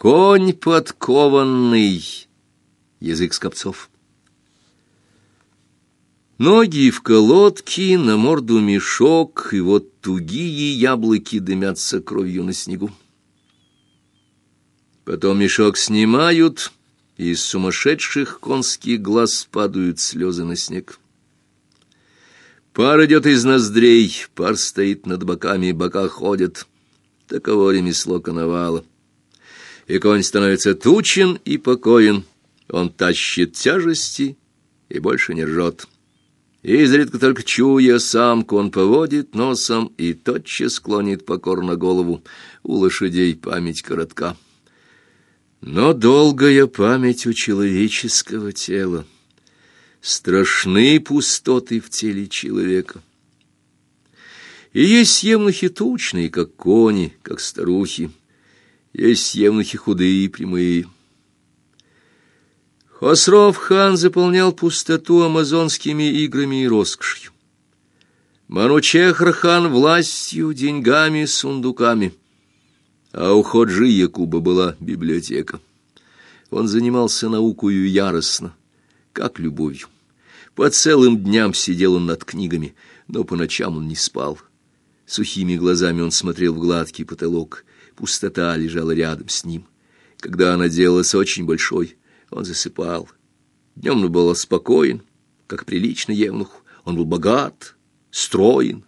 Конь подкованный, язык скопцов. Ноги в колодки, на морду мешок, и вот тугие яблоки дымятся кровью на снегу. Потом мешок снимают, и из сумасшедших конских глаз падают слезы на снег. Пар идет из ноздрей, пар стоит над боками, бока ходят. Таково ремесло коновала. И конь становится тучен и покоен. Он тащит тяжести и больше не ржет. Изредка только чуя самку, он поводит носом и тотчас склонит покорно голову. У лошадей память коротка. Но долгая память у человеческого тела. Страшны пустоты в теле человека. И есть евнухи тучные, как кони, как старухи. Есть евнухи худые и прямые. Хосров хан заполнял пустоту амазонскими играми и роскошью. Манучехр хан властью, деньгами, сундуками. А у Ходжи Якуба была библиотека. Он занимался наукою яростно, как любовью. По целым дням сидел он над книгами, но по ночам он не спал. Сухими глазами он смотрел в гладкий потолок. Пустота лежала рядом с ним. Когда она делалась очень большой, он засыпал. Днем он был спокоен, как прилично евнуху. Он был богат, строен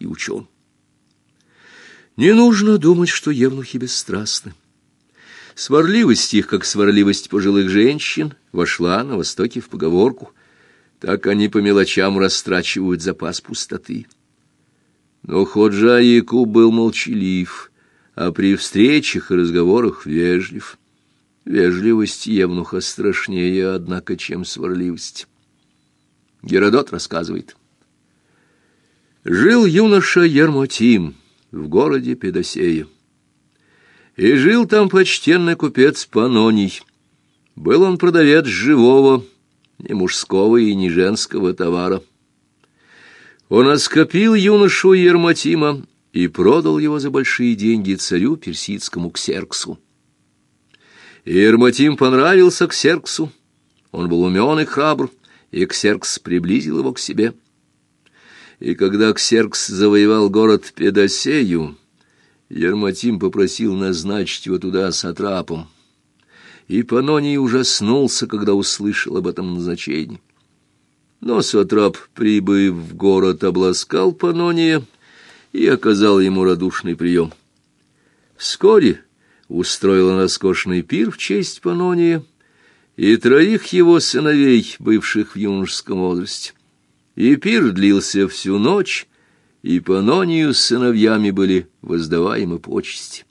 и учен. Не нужно думать, что евнухи бесстрастны. Сварливость их, как сварливость пожилых женщин, вошла на Востоке в поговорку. Так они по мелочам растрачивают запас пустоты. Но Ходжа Якуб был молчалив, а при встречах и разговорах вежлив. Вежливость Евнуха страшнее, однако, чем сварливость. Геродот рассказывает. Жил юноша Ермотим в городе Педосея. И жил там почтенный купец Паноний. Был он продавец живого, ни мужского и ни женского товара. Он оскопил юношу Ермотима и продал его за большие деньги царю персидскому Ксерксу. Ермотим понравился Ксерксу. Он был умен и храбр, и Ксеркс приблизил его к себе. И когда Ксеркс завоевал город Педосею, Ермотим попросил назначить его туда сатрапом. И Паноний ужаснулся, когда услышал об этом назначении. Но Сатрап, прибыв в город, обласкал Панония и оказал ему радушный прием. Вскоре устроил роскошный пир в честь Панония и троих его сыновей, бывших в юношеском возрасте. И пир длился всю ночь, и Панонию с сыновьями были воздаваемы почести.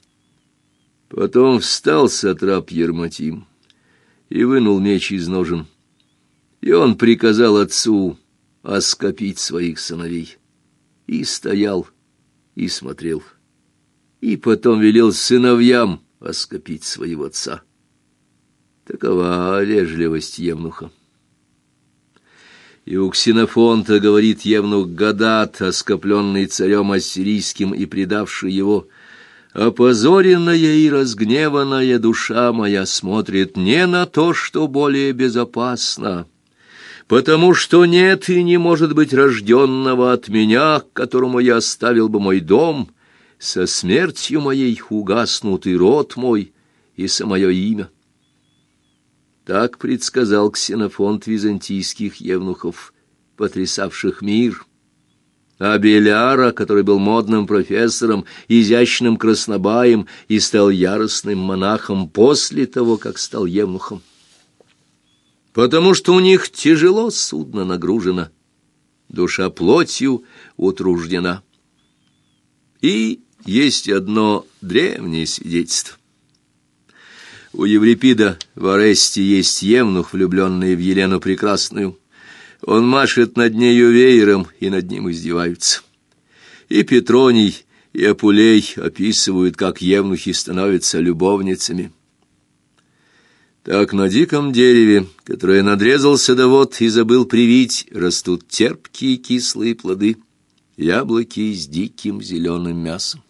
Потом встал Сатрап Ермотим и вынул меч из ножен, и он приказал отцу оскопить своих сыновей. И стоял, и смотрел. И потом велел сыновьям оскопить своего отца. Такова вежливость Евнуха. И у Ксенофонта говорит Евнух Гадат, оскопленный царем ассирийским и предавший его, «Опозоренная и разгневанная душа моя смотрит не на то, что более безопасно, потому что нет и не может быть рожденного от меня, которому я оставил бы мой дом, со смертью моей угаснут и род мой, и самое имя. Так предсказал ксенофонт византийских евнухов, потрясавших мир. А Беляра, который был модным профессором, изящным краснобаем и стал яростным монахом после того, как стал евнухом потому что у них тяжело судно нагружено, душа плотью утруждена. И есть одно древнее свидетельство. У Еврипида в Аресте есть евнух, влюбленный в Елену Прекрасную. Он машет над нею веером, и над ним издеваются. И Петроний, и Апулей описывают, как евнухи становятся любовницами. Так на диком дереве, которое надрезал садовод и забыл привить, растут терпкие кислые плоды, яблоки с диким зеленым мясом.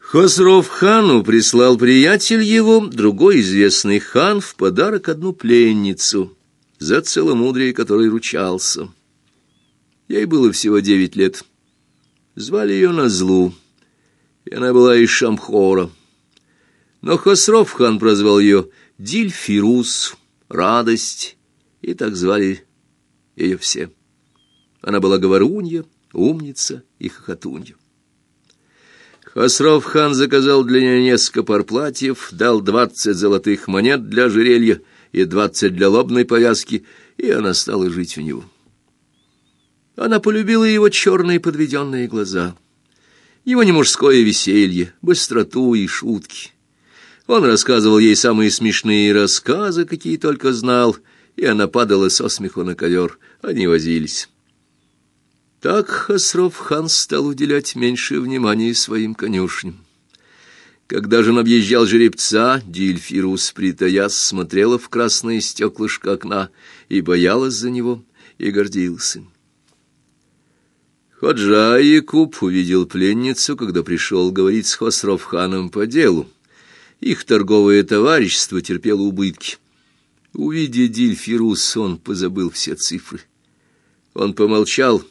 Хосров хану прислал приятель его, другой известный хан, в подарок одну пленницу, за целомудрие которой ручался. Ей было всего девять лет. Звали ее Назлу, и она была из Шамхора. Но Хосров хан прозвал ее Дильфирус, радость, и так звали ее все. Она была говорунья, умница и хохотунья. Хосров хан заказал для нее несколько пар платьев, дал двадцать золотых монет для ожерелья и двадцать для лобной повязки, и она стала жить у него. Она полюбила его черные подведенные глаза, его немужское веселье, быстроту и шутки. Он рассказывал ей самые смешные рассказы, какие только знал, и она падала со смеху на ковер. Они возились. Так Хасров-хан стал уделять меньше внимания своим конюшням. Когда же он объезжал жеребца, Дильфирус, притаясь, смотрела в красное стеклышко окна и боялась за него, и гордился. Ходжа Якуб увидел пленницу, когда пришел говорить с Хосров-ханом по делу. Их торговое товарищество терпело убытки. Увидя Дильфирус, он позабыл все цифры. Он помолчал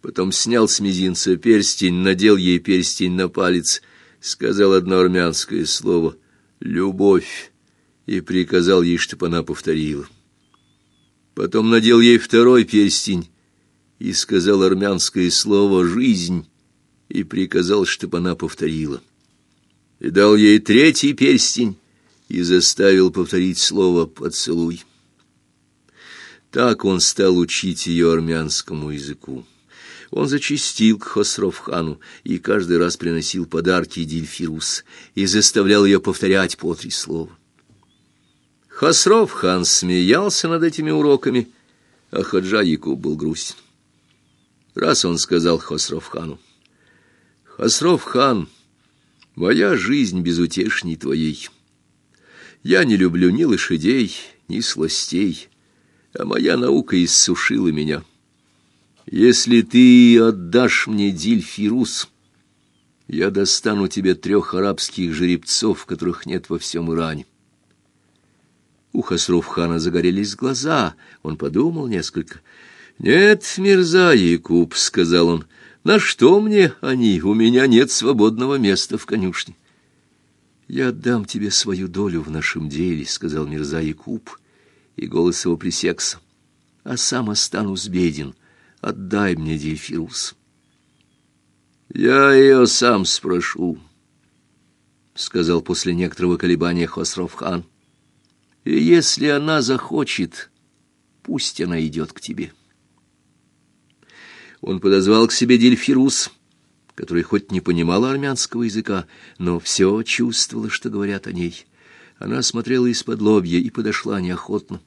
Потом снял с мизинца перстень, надел ей перстень на палец, сказал одно армянское слово «любовь» и приказал ей, чтобы она повторила. Потом надел ей второй перстень и сказал армянское слово «жизнь» и приказал, чтобы она повторила. И дал ей третий перстень и заставил повторить слово «поцелуй». Так он стал учить ее армянскому языку. Он зачастил к Хосровхану и каждый раз приносил подарки Дильфирус и заставлял ее повторять по три слова. Хосровхан смеялся над этими уроками, а Хаджа Якуб был грустен. Раз он сказал Хосровхану, «Хосровхан, моя жизнь безутешней твоей. Я не люблю ни лошадей, ни сластей, а моя наука иссушила меня». Если ты отдашь мне Дильфирус, я достану тебе трех арабских жеребцов, которых нет во всем Иране. У Хасруфхана загорелись глаза. Он подумал несколько. «Нет, Мирза Якуб», — сказал он, — «на что мне они? У меня нет свободного места в конюшне». «Я отдам тебе свою долю в нашем деле», — сказал Мирза Якуб, и голос его пресекся. «А сам останусь беден» Отдай мне Дельфирус. Я ее сам спрошу, сказал после некоторого колебания Хосров-хан. И если она захочет, пусть она идет к тебе. Он подозвал к себе Дельфирус, который хоть не понимала армянского языка, но все чувствовала, что говорят о ней. Она смотрела из-под лобья и подошла неохотно.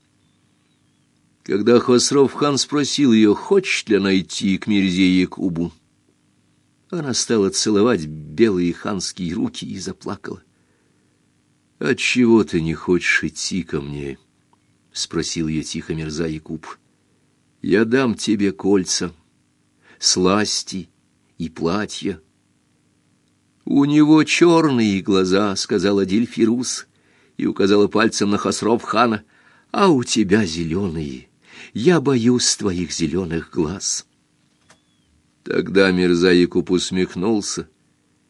Когда Хосров-хан спросил ее, хочет ли она идти к Мирзе Якубу, она стала целовать белые ханские руки и заплакала. «Отчего ты не хочешь идти ко мне?» — спросил ее тихо Мирза Якуб. «Я дам тебе кольца, сласти и платья». «У него черные глаза», — сказала Дильфирус и указала пальцем на Хосров-хана, — «а у тебя зеленые» я боюсь твоих зеленых глаз. Тогда Мирза Якуб усмехнулся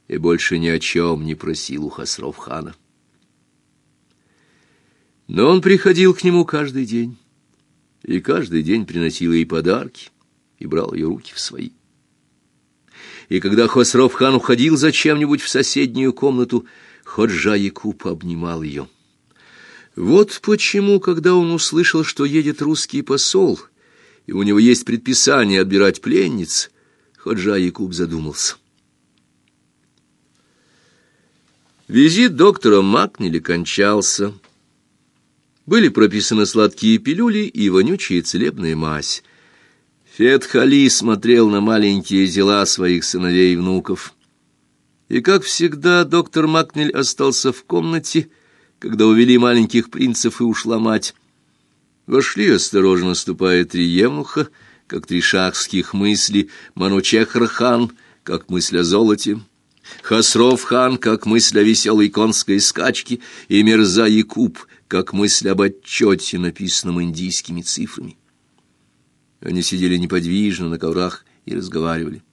и больше ни о чем не просил у Хасров-хана. Но он приходил к нему каждый день, и каждый день приносил ей подарки и брал ее руки в свои. И когда Хосров-хан уходил зачем-нибудь в соседнюю комнату, Ходжа Якуб обнимал ее. Вот почему, когда он услышал, что едет русский посол, и у него есть предписание отбирать пленниц, Ходжа Якуб задумался. Визит доктора Макнили кончался. Были прописаны сладкие пилюли и вонючая целебная мазь. Фетхали смотрел на маленькие дела своих сыновей и внуков. И, как всегда, доктор Макнель остался в комнате, когда увели маленьких принцев и ушла мать. Вошли, осторожно ступая, три евнуха, как три шахских мысли, Манучехр-хан, как мысль о золоте, Хасров хан, как мысль о веселой конской скачке, и Мерза Якуб, как мысль об отчете, написанном индийскими цифрами. Они сидели неподвижно на коврах и разговаривали.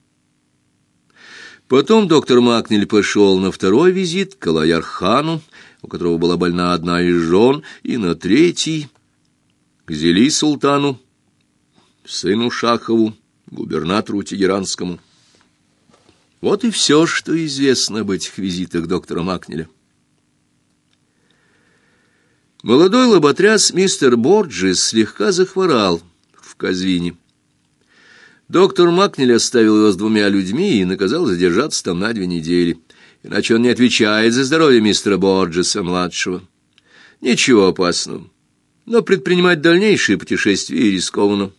Потом доктор Макнель пошел на второй визит к Алаяр-хану, у которого была больна одна из жен, и на третий — к Зели-султану, сыну Шахову, губернатору Тегеранскому. Вот и все, что известно об этих визитах доктора Макнеля. Молодой лоботряс мистер Борджис слегка захворал Казвине. Доктор Макнель оставил его с двумя людьми и наказал задержаться там на две недели, иначе он не отвечает за здоровье мистера Борджеса-младшего. Ничего опасного, но предпринимать дальнейшие путешествия рискованно.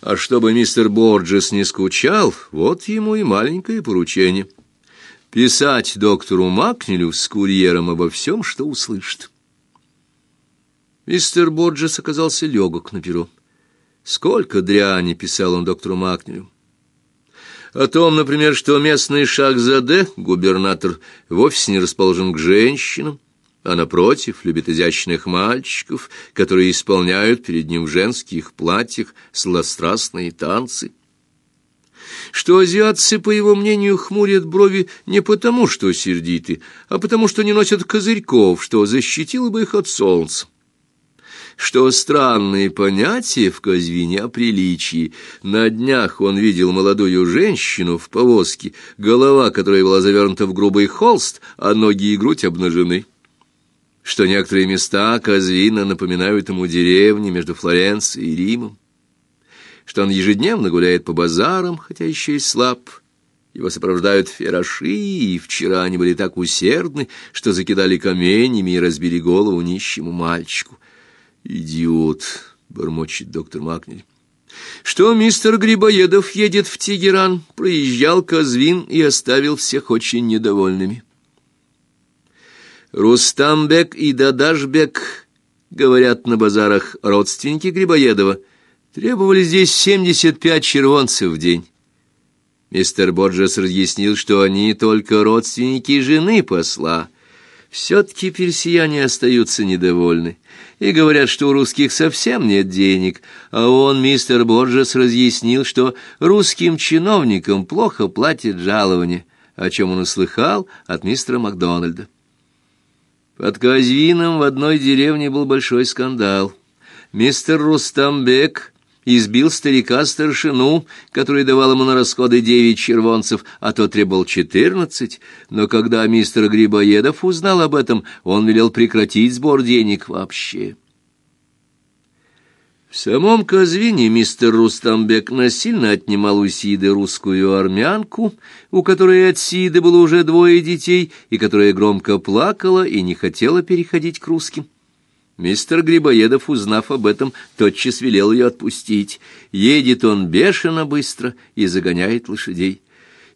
А чтобы мистер Борджес не скучал, вот ему и маленькое поручение. Писать доктору Макнелю с курьером обо всем, что услышит. Мистер Борджес оказался легок на перо. Сколько дряни писал он доктору Макнелю. О том, например, что местный Шахзаде, губернатор, вовсе не расположен к женщинам, а напротив любит изящных мальчиков, которые исполняют перед ним в женских платьях сладострастные танцы. Что азиатцы, по его мнению, хмурят брови не потому, что сердиты, а потому, что не носят козырьков, что защитило бы их от солнца что странные понятия в Казвине о приличии. На днях он видел молодую женщину в повозке, голова которой была завернута в грубый холст, а ноги и грудь обнажены что некоторые места Казвина напоминают ему деревни между Флоренцией и Римом, что он ежедневно гуляет по базарам, хотя еще и слаб. Его сопровождают фероши, и вчера они были так усердны, что закидали каменями и разбили голову нищему мальчику. «Идиот!» — бормочет доктор Макнель. «Что мистер Грибоедов едет в Тегеран, проезжал Казвин и оставил всех очень недовольными». Рустамбек и Дадашбек, говорят на базарах родственники Грибоедова, требовали здесь семьдесят пять червонцев в день. Мистер Боджес разъяснил, что они только родственники жены посла. Все-таки персияне остаются недовольны и говорят, что у русских совсем нет денег, а он, мистер Борджес, разъяснил, что русским чиновникам плохо платят жалования, о чем он услыхал от мистера Макдональда. Под Казвином в одной деревне был большой скандал. Мистер Рустамбек избил старика-старшину, который давал ему на расходы девять червонцев, а тот требовал четырнадцать, но когда мистер Грибоедов узнал об этом, он велел прекратить сбор денег вообще. В самом Казвине мистер Рустамбек насильно отнимал у Сиды русскую армянку, у которой от Сиды было уже двое детей, и которая громко плакала и не хотела переходить к русским. Мистер Грибоедов, узнав об этом, тотчас велел ее отпустить. Едет он бешено быстро и загоняет лошадей.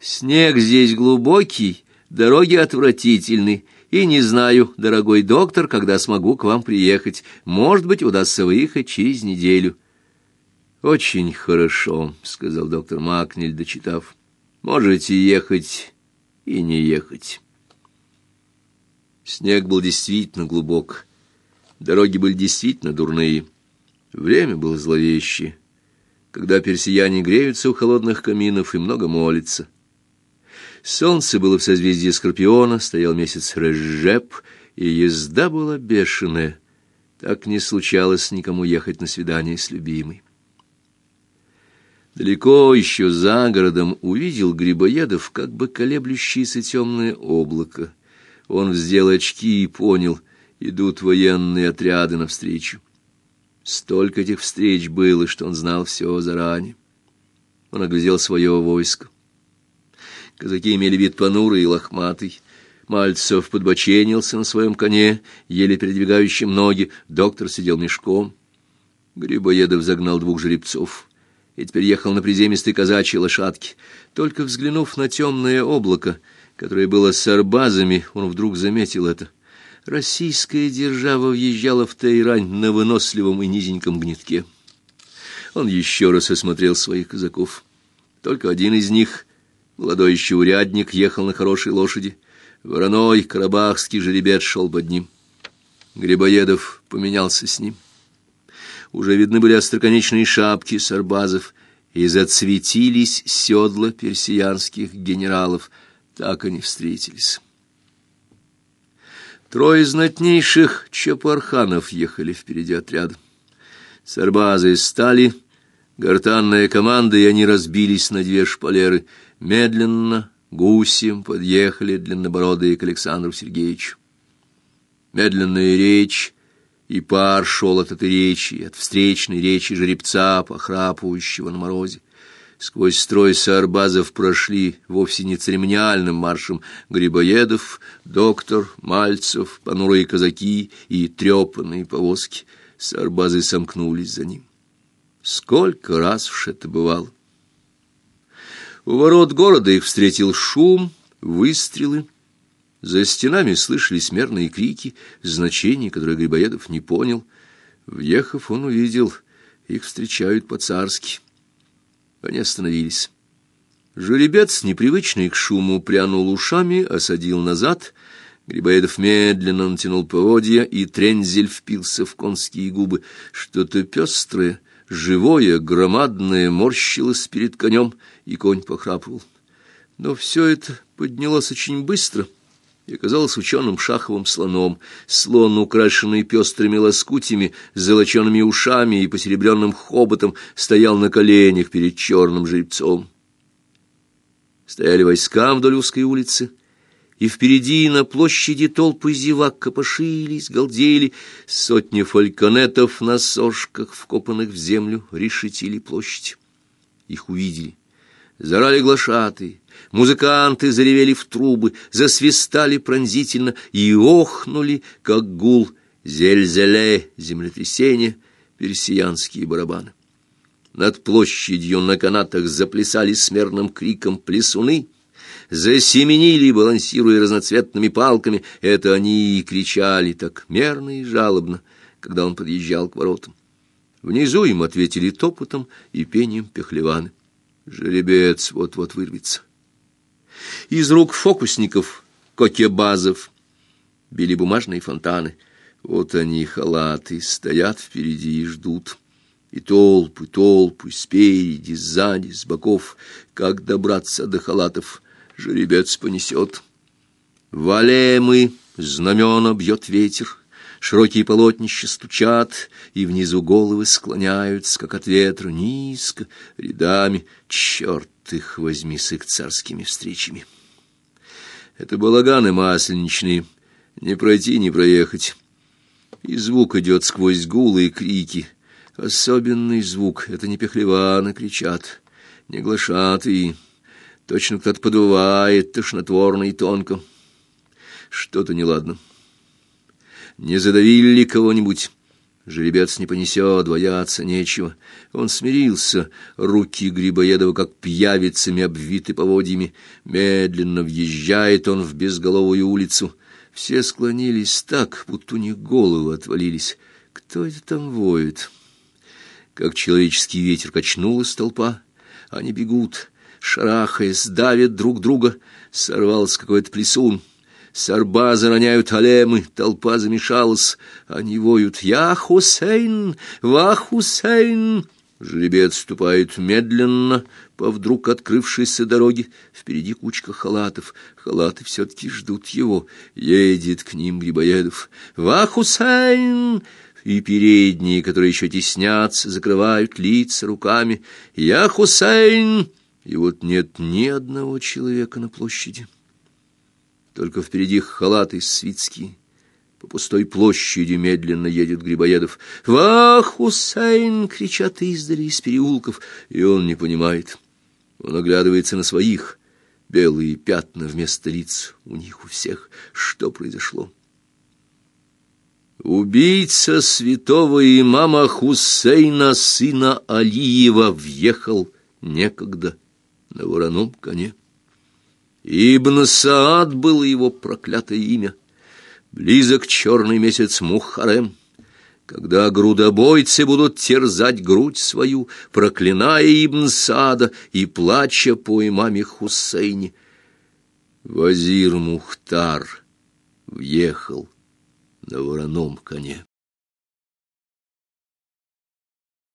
Снег здесь глубокий, дороги отвратительны, и не знаю, дорогой доктор, когда смогу к вам приехать. Может быть, удастся выехать через неделю. Очень хорошо, сказал доктор Макнель, дочитав. Можете ехать и не ехать. Снег был действительно глубок. Дороги были действительно дурные. Время было зловещее, когда персияне греются у холодных каминов и много молятся. Солнце было в созвездии Скорпиона, стоял месяц Режеп, и езда была бешеная. Так не случалось никому ехать на свидание с любимой. Далеко еще за городом увидел Грибоедов как бы колеблющееся темное облако. Он вздел очки и понял, идут военные отряды навстречу. Столько этих встреч было, что он знал все заранее. Он оглядел свое войско. Казаки имели вид понурый и лохматый. Мальцев подбоченился на своем коне, еле передвигающим ноги. Доктор сидел мешком. Грибоедов загнал двух жеребцов и теперь ехал на приземистой казачьей лошадке. Только взглянув на темное облако, которое было с арбазами, он вдруг заметил это. Российская держава въезжала в Тайрань на выносливом и низеньком гнетке. Он еще раз осмотрел своих казаков. Только один из них Молодой еще урядник ехал на хорошей лошади. Вороной карабахский жеребец шел под ним. Грибоедов поменялся с ним. Уже видны были остроконечные шапки сарбазов, и зацветились седла персиянских генералов. Так они встретились. Трое знатнейших чапарханов ехали впереди отряда. Сарбазы стали, гортанная команда, и они разбились на две шпалеры. Медленно, гусем подъехали длиннобородые к Александру Сергеевичу. Медленная речь, и пар шел от этой речи, от встречной речи жеребца, похрапывающего на морозе. Сквозь строй сарбазов прошли вовсе не церемониальным маршем Грибоедов, доктор, Мальцев, понурые казаки и трепанные повозки. Сарбазы сомкнулись за ним. Сколько раз уж это бывало! У ворот города их встретил шум, выстрелы. За стенами слышались мерные крики, значения, которые Грибоедов не понял. Въехав, он увидел, их встречают по-царски. Они остановились. Жеребец, непривычный к шуму, прянул ушами, осадил назад. Грибоедов медленно натянул поводья, и трензель впился в конские губы. Что-то пестрое, живое, громадное морщилось перед конем, и конь похрапывал. Но все это поднялось очень быстро и оказалось ученым шаховым слоном. Слон, украшенный пестрыми лоскутями, с золочеными ушами и посеребренным хоботом, стоял на коленях перед черным жеребцом. Стояли войска вдоль узкой улицы, и впереди на площади толпы зевак копошились, галдели, сотни фальконетов на сошках, вкопанных в землю, решетили площадь. Их увидели. Зарали глашатые, музыканты заревели в трубы, засвистали пронзительно и охнули, как гул, зельзеле, землетрясение, персиянские барабаны. Над площадью на канатах заплясали смерным криком плясуны, засеменили, балансируя разноцветными палками. Это они и кричали так мерно и жалобно, когда он подъезжал к воротам. Внизу им ответили топотом и пением пехлеваны. Жеребец вот-вот вырвется. Из рук фокусников, кокебазов, били бумажные фонтаны. Вот они, халаты, стоят впереди и ждут. И толпы, толпы, спереди, сзади, с боков. Как добраться до халатов? жеребец понесет. Валемы, знамена бьет ветер, широкие полотнища стучат, и внизу головы склоняются, как от ветра, низко, рядами. Черт их возьми с их царскими встречами. Это балаганы масленичные, не пройти, не проехать. И звук идет сквозь гулы и крики. Особенный звук — это не пехлеваны кричат, не глашатые, Точно кто-то подувает тошнотворно и тонко. Что-то неладно. Не задавили ли кого-нибудь? Жеребец не понесет, бояться нечего. Он смирился, руки Грибоедова как пьявицами обвиты поводьями. Медленно въезжает он в безголовую улицу. Все склонились так, будто у них головы отвалились. Кто это там воет? Как человеческий ветер качнулась толпа. Они бегут шарахаясь, давят друг друга. Сорвался какой-то плесун. Сарбазы роняют алемы, толпа замешалась. Они воют «Я Хусейн! Ва Хусейн!» Жеребец ступает медленно по вдруг открывшейся дороге. Впереди кучка халатов. Халаты все-таки ждут его. Едет к ним Грибоедов. «Ва Хусейн!» И передние, которые еще теснятся, закрывают лица руками. «Я Хусейн!» И вот нет ни одного человека на площади. Только впереди халаты свитские. По пустой площади медленно едет Грибоедов. «Вах, Хусейн!» — кричат издали из переулков, и он не понимает. Он оглядывается на своих. Белые пятна вместо лиц у них у всех. Что произошло? Убийца святого имама Хусейна, сына Алиева, въехал некогда на вороном коне. Ибн Саад было его проклятое имя. Близок черный месяц Мухарем. когда грудобойцы будут терзать грудь свою, проклиная Ибн Сада и плача по имаме Хусейне. Вазир Мухтар въехал на вороном коне.